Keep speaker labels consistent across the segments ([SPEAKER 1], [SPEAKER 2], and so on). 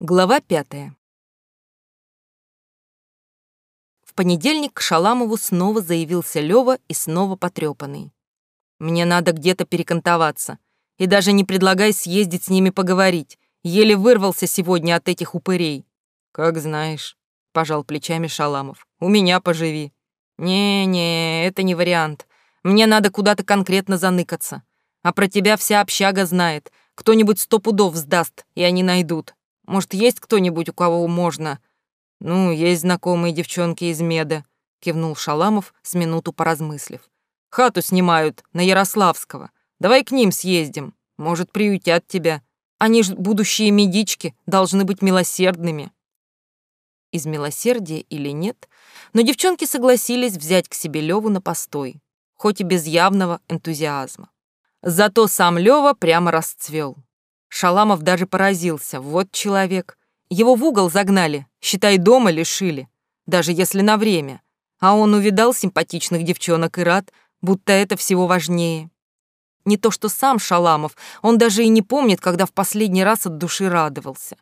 [SPEAKER 1] Глава пятая. В понедельник к Шаламову снова заявился Лёва и снова потрёпанный. «Мне надо где-то перекантоваться. И даже не предлагай съездить с ними поговорить. Еле вырвался сегодня от этих упырей». «Как знаешь», — пожал плечами Шаламов. «У меня поживи». «Не-не, это не вариант. Мне надо куда-то конкретно заныкаться. А про тебя вся общага знает. Кто-нибудь сто пудов сдаст, и они найдут. Может, есть кто-нибудь, у кого можно?» «Ну, есть знакомые девчонки из Меда», — кивнул Шаламов, с минуту поразмыслив. «Хату снимают на Ярославского. Давай к ним съездим. Может, приютят тебя. Они ж будущие медички, должны быть милосердными». Из милосердия или нет, но девчонки согласились взять к себе Леву на постой, хоть и без явного энтузиазма. Зато сам Лева прямо расцвел. Шаламов даже поразился. Вот человек. Его в угол загнали, считай, дома лишили, даже если на время. А он увидал симпатичных девчонок и рад, будто это всего важнее. Не то что сам Шаламов, он даже и не помнит, когда в последний раз от души радовался.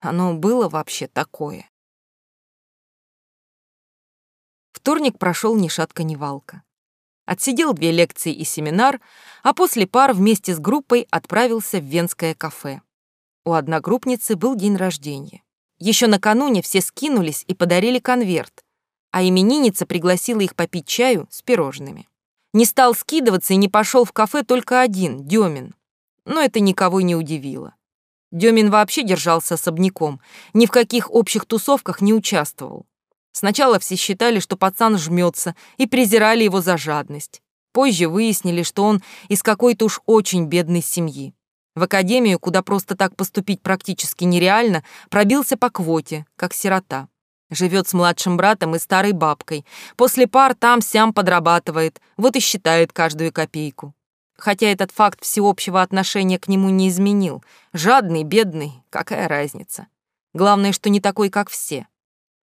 [SPEAKER 1] Оно было вообще такое. Вторник прошел ни шатка, ни валка. Отсидел две лекции и семинар, а после пар вместе с группой отправился в венское кафе. У одногруппницы был день рождения. Еще накануне все скинулись и подарили конверт, а именинница пригласила их попить чаю с пирожными. Не стал скидываться и не пошел в кафе только один, Демин. Но это никого не удивило. Демин вообще держался особняком, ни в каких общих тусовках не участвовал. Сначала все считали, что пацан жмется, и презирали его за жадность. Позже выяснили, что он из какой-то уж очень бедной семьи. В академию, куда просто так поступить практически нереально, пробился по квоте, как сирота. Живет с младшим братом и старой бабкой. После пар там-сям подрабатывает, вот и считает каждую копейку. Хотя этот факт всеобщего отношения к нему не изменил. Жадный, бедный, какая разница. Главное, что не такой, как все.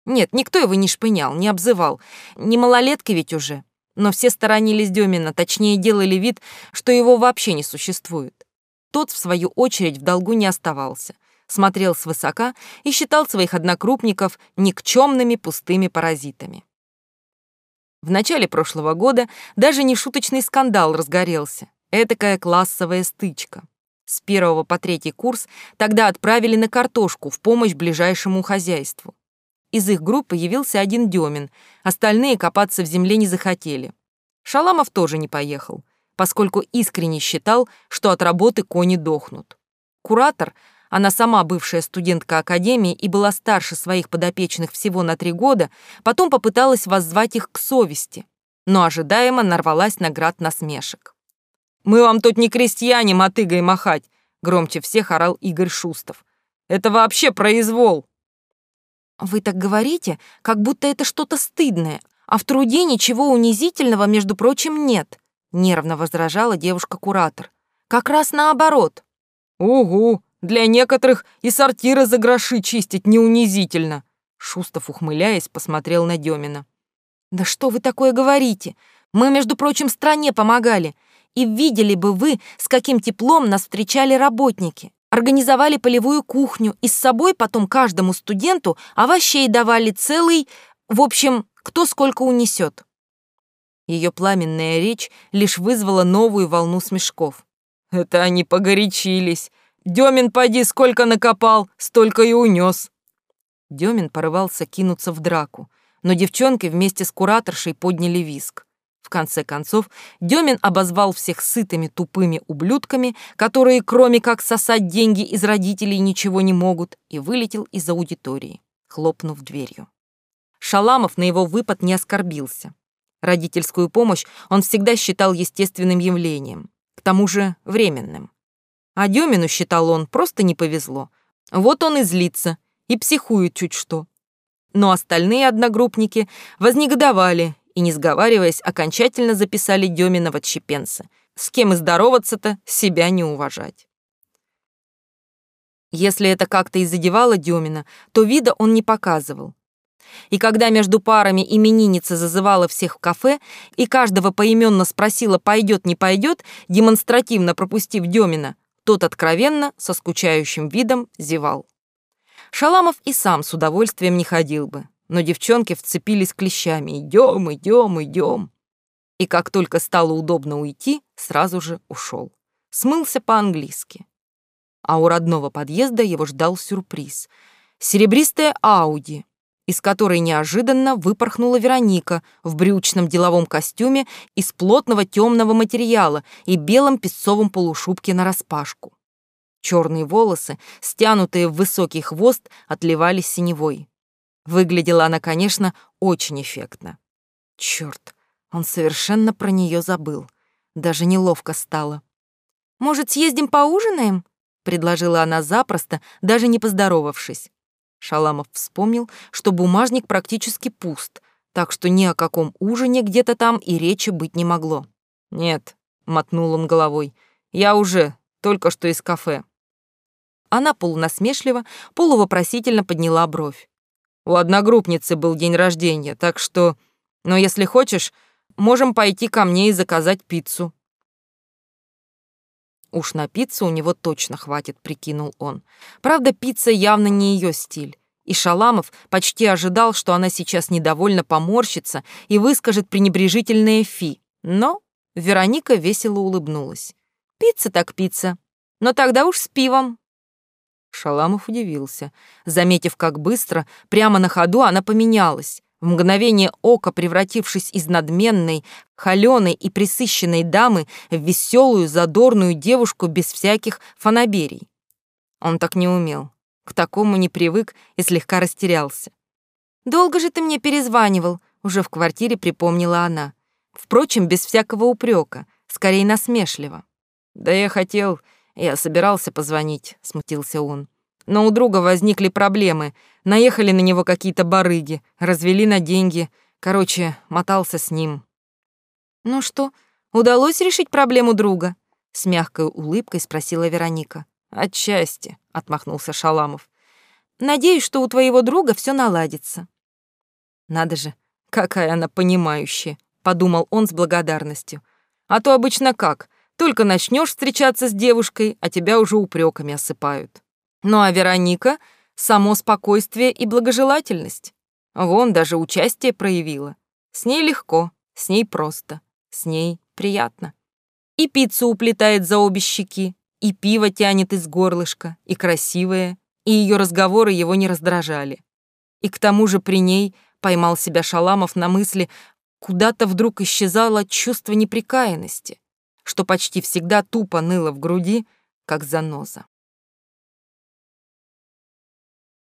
[SPEAKER 1] Нет, никто его не шпынял, не обзывал. Не малолетка ведь уже. Но все сторонились Демина, точнее делали вид, что его вообще не существует. Тот, в свою очередь, в долгу не оставался. Смотрел свысока и считал своих однокрупников никчемными пустыми паразитами. В начале прошлого года даже нешуточный скандал разгорелся. Этакая классовая стычка. С первого по третий курс тогда отправили на картошку в помощь ближайшему хозяйству. Из их группы явился один Демин, остальные копаться в земле не захотели. Шаламов тоже не поехал, поскольку искренне считал, что от работы кони дохнут. Куратор, она сама бывшая студентка академии и была старше своих подопечных всего на три года, потом попыталась воззвать их к совести, но ожидаемо нарвалась на град насмешек. «Мы вам тут не крестьяне мотыгой махать!» громче всех орал Игорь Шустов. «Это вообще произвол!» «Вы так говорите, как будто это что-то стыдное, а в труде ничего унизительного, между прочим, нет», — нервно возражала девушка-куратор. «Как раз наоборот». «Угу, для некоторых и сортиры за гроши чистить не унизительно», — Шустов, ухмыляясь, посмотрел на Демина. «Да что вы такое говорите? Мы, между прочим, стране помогали, и видели бы вы, с каким теплом нас встречали работники. Организовали полевую кухню, и с собой потом каждому студенту овощей давали целый... В общем, кто сколько унесет. Ее пламенная речь лишь вызвала новую волну смешков. «Это они погорячились. Демин, поди, сколько накопал, столько и унес». Демин порывался кинуться в драку, но девчонки вместе с кураторшей подняли виск. В конце концов, Демин обозвал всех сытыми тупыми ублюдками, которые, кроме как сосать деньги из родителей, ничего не могут, и вылетел из аудитории, хлопнув дверью. Шаламов на его выпад не оскорбился. Родительскую помощь он всегда считал естественным явлением, к тому же временным. А Демину, считал он, просто не повезло. Вот он и злится, и психует чуть что. Но остальные одногруппники вознегодовали и, не сговариваясь, окончательно записали Демина в отщепенцы. С кем и здороваться-то, себя не уважать. Если это как-то и задевало Демина, то вида он не показывал. И когда между парами именинница зазывала всех в кафе и каждого поименно спросила, пойдет, не пойдет, демонстративно пропустив Демина, тот откровенно, со скучающим видом, зевал. Шаламов и сам с удовольствием не ходил бы, но девчонки вцепились клещами «Идем, идем, идем». И как только стало удобно уйти, сразу же ушел. Смылся по-английски. А у родного подъезда его ждал сюрприз. Серебристая Ауди, из которой неожиданно выпорхнула Вероника в брючном деловом костюме из плотного темного материала и белом песцовом полушубке нараспашку. Черные волосы, стянутые в высокий хвост, отливали синевой. Выглядела она, конечно, очень эффектно. Черт, он совершенно про нее забыл. Даже неловко стало. «Может, съездим поужинаем?» — предложила она запросто, даже не поздоровавшись. Шаламов вспомнил, что бумажник практически пуст, так что ни о каком ужине где-то там и речи быть не могло. «Нет», — мотнул он головой, — «я уже, только что из кафе». Она полунасмешливо, полувопросительно подняла бровь. «У одногруппницы был день рождения, так что... Но если хочешь, можем пойти ко мне и заказать пиццу». Уж на пиццу у него точно хватит, прикинул он. Правда, пицца явно не ее стиль. И Шаламов почти ожидал, что она сейчас недовольно поморщится и выскажет пренебрежительное фи. Но Вероника весело улыбнулась. «Пицца так пицца. Но тогда уж с пивом». Шаламов удивился, заметив, как быстро, прямо на ходу она поменялась в мгновение ока превратившись из надменной, холёной и присыщенной дамы в веселую, задорную девушку без всяких фанаберий. Он так не умел, к такому не привык и слегка растерялся. «Долго же ты мне перезванивал», — уже в квартире припомнила она. Впрочем, без всякого упрека, скорее насмешливо. «Да я хотел, я собирался позвонить», — смутился он но у друга возникли проблемы. Наехали на него какие-то барыги, развели на деньги. Короче, мотался с ним. «Ну что, удалось решить проблему друга?» С мягкой улыбкой спросила Вероника. «Отчасти», — отмахнулся Шаламов. «Надеюсь, что у твоего друга все наладится». «Надо же, какая она понимающая», — подумал он с благодарностью. «А то обычно как? Только начнешь встречаться с девушкой, а тебя уже упреками осыпают». Ну а Вероника — само спокойствие и благожелательность. Вон даже участие проявила. С ней легко, с ней просто, с ней приятно. И пиццу уплетает за обе щеки, и пиво тянет из горлышка, и красивое, и ее разговоры его не раздражали. И к тому же при ней поймал себя Шаламов на мысли, куда-то вдруг исчезало чувство неприкаянности, что почти всегда тупо ныло в груди, как заноза.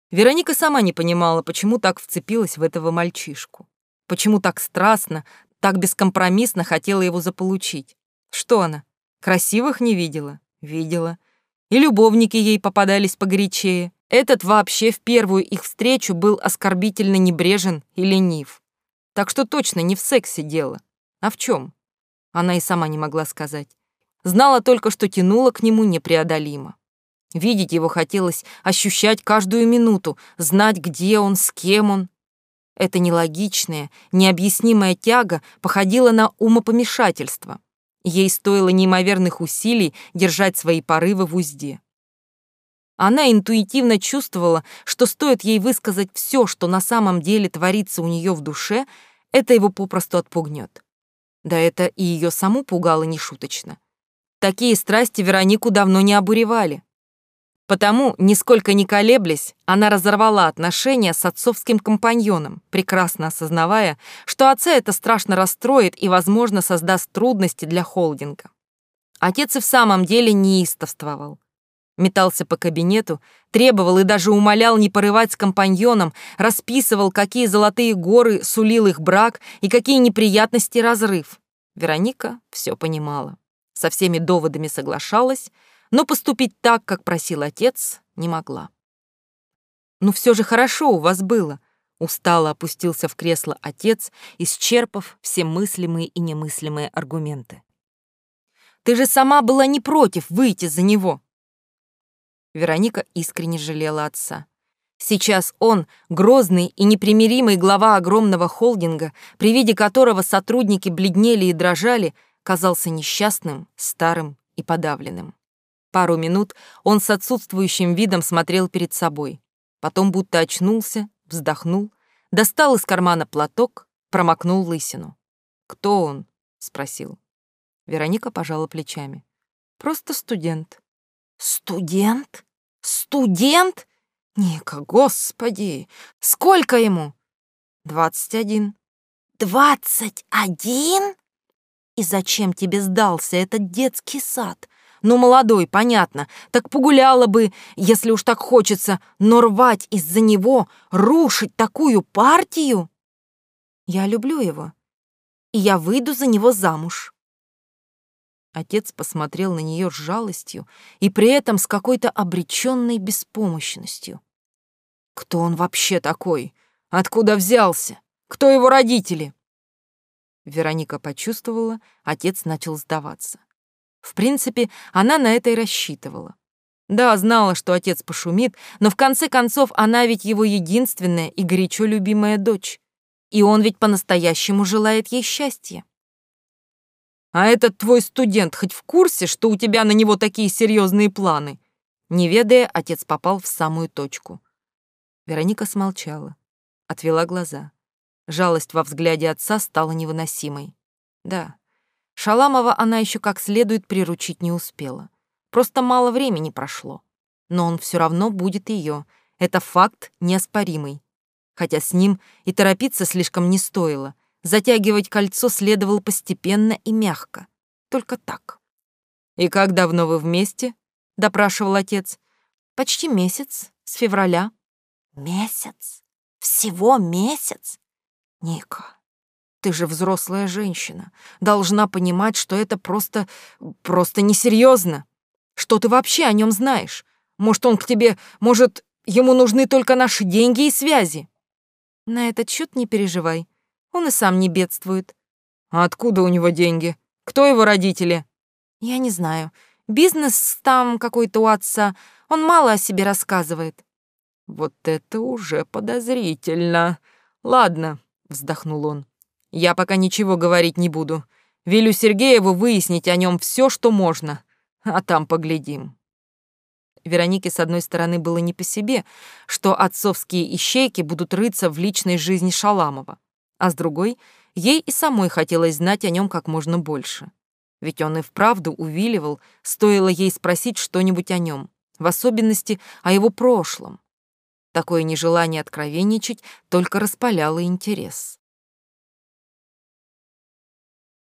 [SPEAKER 1] Вероника сама не понимала, почему так вцепилась в этого мальчишку. Почему так страстно, так бескомпромиссно хотела его заполучить. Что она, красивых не видела? Видела. И любовники ей попадались погорячее. Этот вообще в первую их встречу был оскорбительно небрежен и ленив. Так что точно не в сексе дело. А в чем? Она и сама не могла сказать. Знала только, что тянула к нему непреодолимо. Видеть его хотелось, ощущать каждую минуту, знать, где он, с кем он. Эта нелогичная, необъяснимая тяга походила на умопомешательство. Ей стоило неимоверных усилий держать свои порывы в узде. Она интуитивно чувствовала, что стоит ей высказать все, что на самом деле творится у нее в душе, это его попросту отпугнет. Да это и ее саму пугало нешуточно. Такие страсти Веронику давно не обуревали. Потому, нисколько не колеблясь, она разорвала отношения с отцовским компаньоном, прекрасно осознавая, что отца это страшно расстроит и, возможно, создаст трудности для холдинга. Отец и в самом деле неистовствовал. Метался по кабинету, требовал и даже умолял не порывать с компаньоном, расписывал, какие золотые горы сулил их брак и какие неприятности разрыв. Вероника все понимала. Со всеми доводами соглашалась, но поступить так, как просил отец, не могла. «Ну все же хорошо у вас было», — устало опустился в кресло отец, исчерпав все мыслимые и немыслимые аргументы. «Ты же сама была не против выйти за него». Вероника искренне жалела отца. Сейчас он, грозный и непримиримый глава огромного холдинга, при виде которого сотрудники бледнели и дрожали, казался несчастным, старым и подавленным. Пару минут он с отсутствующим видом смотрел перед собой. Потом будто очнулся, вздохнул, достал из кармана платок, промокнул лысину. «Кто он?» — спросил. Вероника пожала плечами. «Просто студент». «Студент? Студент? Ника, господи! Сколько ему?» «Двадцать один». «Двадцать один? И зачем тебе сдался этот детский сад? Ну, молодой, понятно, так погуляла бы, если уж так хочется, но рвать из-за него, рушить такую партию? Я люблю его, и я выйду за него замуж. Отец посмотрел на нее с жалостью и при этом с какой-то обреченной беспомощностью. Кто он вообще такой? Откуда взялся? Кто его родители? Вероника почувствовала, отец начал сдаваться. В принципе, она на это и рассчитывала. Да, знала, что отец пошумит, но в конце концов она ведь его единственная и горячо любимая дочь. И он ведь по-настоящему желает ей счастья. А этот твой студент хоть в курсе, что у тебя на него такие серьезные планы? Не ведая, отец попал в самую точку. Вероника смолчала, отвела глаза. Жалость во взгляде отца стала невыносимой. Да, Шаламова она еще как следует приручить не успела. Просто мало времени прошло. Но он все равно будет ее. Это факт неоспоримый. Хотя с ним и торопиться слишком не стоило. Затягивать кольцо следовало постепенно и мягко. Только так. «И как давно вы вместе?» — допрашивал отец. «Почти месяц, с февраля». «Месяц? Всего месяц? Ника, ты же взрослая женщина. Должна понимать, что это просто... просто несерьезно. Что ты вообще о нем знаешь? Может, он к тебе... Может, ему нужны только наши деньги и связи? На этот счет не переживай. Он и сам не бедствует. А откуда у него деньги? Кто его родители? Я не знаю. Бизнес там какой-то у отца. Он мало о себе рассказывает. Вот это уже подозрительно. Ладно, вздохнул он. Я пока ничего говорить не буду. Велю Сергееву выяснить о нем все, что можно, а там поглядим. Веронике, с одной стороны, было не по себе, что отцовские ищейки будут рыться в личной жизни Шаламова, а с другой, ей и самой хотелось знать о нем как можно больше. Ведь он и вправду увиливал, стоило ей спросить что-нибудь о нем, в особенности о его прошлом. Такое нежелание откровенничать только распаляло интерес.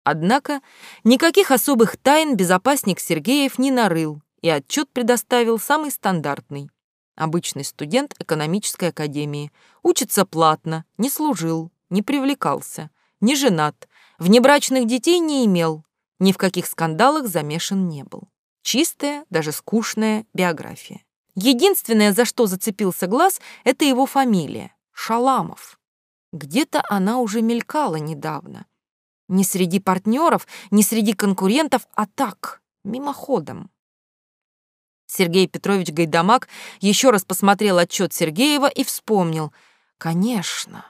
[SPEAKER 1] Однако никаких особых тайн безопасник Сергеев не нарыл и отчет предоставил самый стандартный. Обычный студент экономической академии. Учится платно, не служил, не привлекался, не женат, внебрачных детей не имел, ни в каких скандалах замешан не был. Чистая, даже скучная биография. Единственное, за что зацепился глаз, это его фамилия — Шаламов. Где-то она уже мелькала недавно — не среди партнеров, не среди конкурентов, а так, мимоходом. Сергей Петрович Гайдамак еще раз посмотрел отчет Сергеева и вспомнил. Конечно,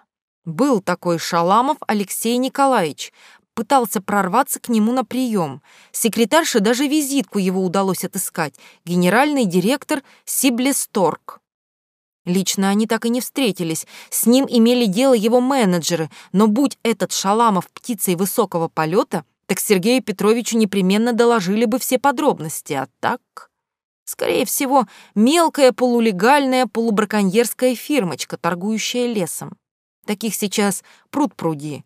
[SPEAKER 1] был такой Шаламов Алексей Николаевич, пытался прорваться к нему на прием. Секретарше даже визитку его удалось отыскать. Генеральный директор Сиблесторг. Лично они так и не встретились, с ним имели дело его менеджеры, но будь этот Шаламов птицей высокого полета, так Сергею Петровичу непременно доложили бы все подробности, а так... Скорее всего, мелкая полулегальная полубраконьерская фирмочка, торгующая лесом. Таких сейчас пруд пруди.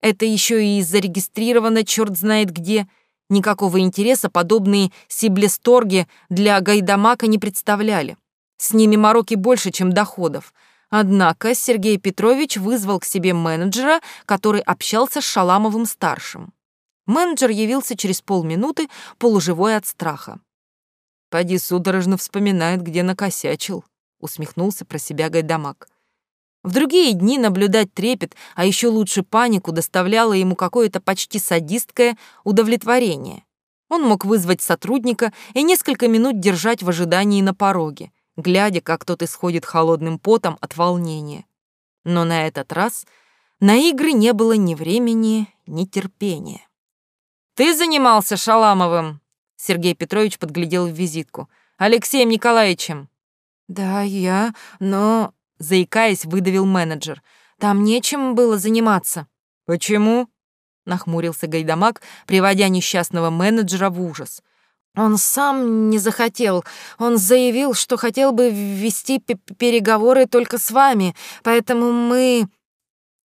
[SPEAKER 1] Это еще и зарегистрировано черт знает где. Никакого интереса подобные сиблесторги для Гайдамака не представляли. С ними мороки больше, чем доходов. Однако Сергей Петрович вызвал к себе менеджера, который общался с Шаламовым-старшим. Менеджер явился через полминуты, полуживой от страха. «Поди судорожно вспоминает, где накосячил», — усмехнулся про себя Гайдамак. В другие дни наблюдать трепет, а еще лучше панику, доставляло ему какое-то почти садистское удовлетворение. Он мог вызвать сотрудника и несколько минут держать в ожидании на пороге глядя, как тот исходит холодным потом от волнения. Но на этот раз на игры не было ни времени, ни терпения. «Ты занимался Шаламовым?» Сергей Петрович подглядел в визитку. «Алексеем Николаевичем». Да, я, но... Заикаясь, выдавил менеджер. Там нечем было заниматься. Почему? Нахмурился Гайдамак, приводя несчастного менеджера в ужас. Он сам не захотел. Он заявил, что хотел бы вести переговоры только с вами, поэтому мы...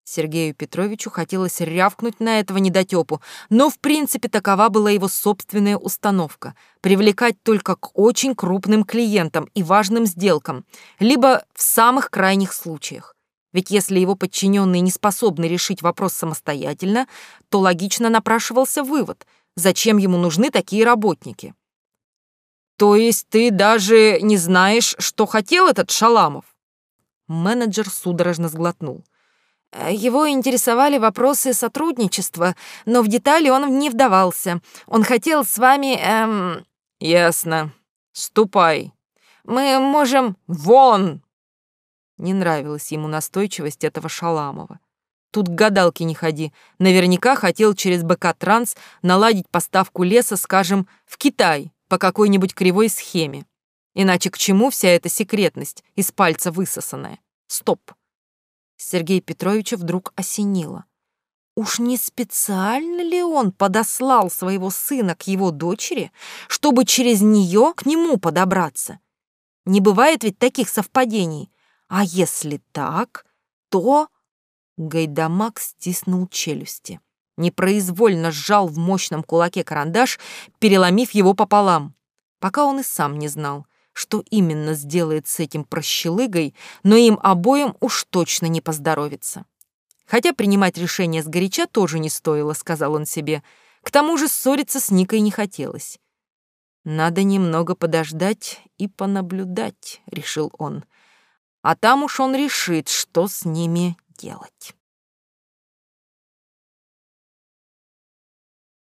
[SPEAKER 1] Сергею Петровичу хотелось рявкнуть на этого недотёпу, но в принципе такова была его собственная установка — привлекать только к очень крупным клиентам и важным сделкам, либо в самых крайних случаях. Ведь если его подчиненные не способны решить вопрос самостоятельно, то логично напрашивался вывод — зачем ему нужны такие работники. То есть ты даже не знаешь, что хотел этот Шаламов? Менеджер судорожно сглотнул. Э, его интересовали вопросы сотрудничества, но в детали он не вдавался. Он хотел с вами... Эм... Ясно. Ступай. Мы можем... Вон! Не нравилась ему настойчивость этого Шаламова. Тут к гадалке не ходи. Наверняка хотел через БК Транс наладить поставку леса, скажем, в Китай по какой-нибудь кривой схеме. Иначе к чему вся эта секретность, из пальца высосанная? Стоп. Сергей Петровича вдруг осенило. Уж не специально ли он подослал своего сына к его дочери, чтобы через нее к нему подобраться? Не бывает ведь таких совпадений. А если так, то... Гайдамак стиснул челюсти непроизвольно сжал в мощном кулаке карандаш, переломив его пополам, пока он и сам не знал, что именно сделает с этим прощелыгой, но им обоим уж точно не поздоровится. Хотя принимать решение сгоряча тоже не стоило, сказал он себе. К тому же ссориться с Никой не хотелось. Надо немного подождать и понаблюдать, решил он. А там уж он решит, что с ними делать.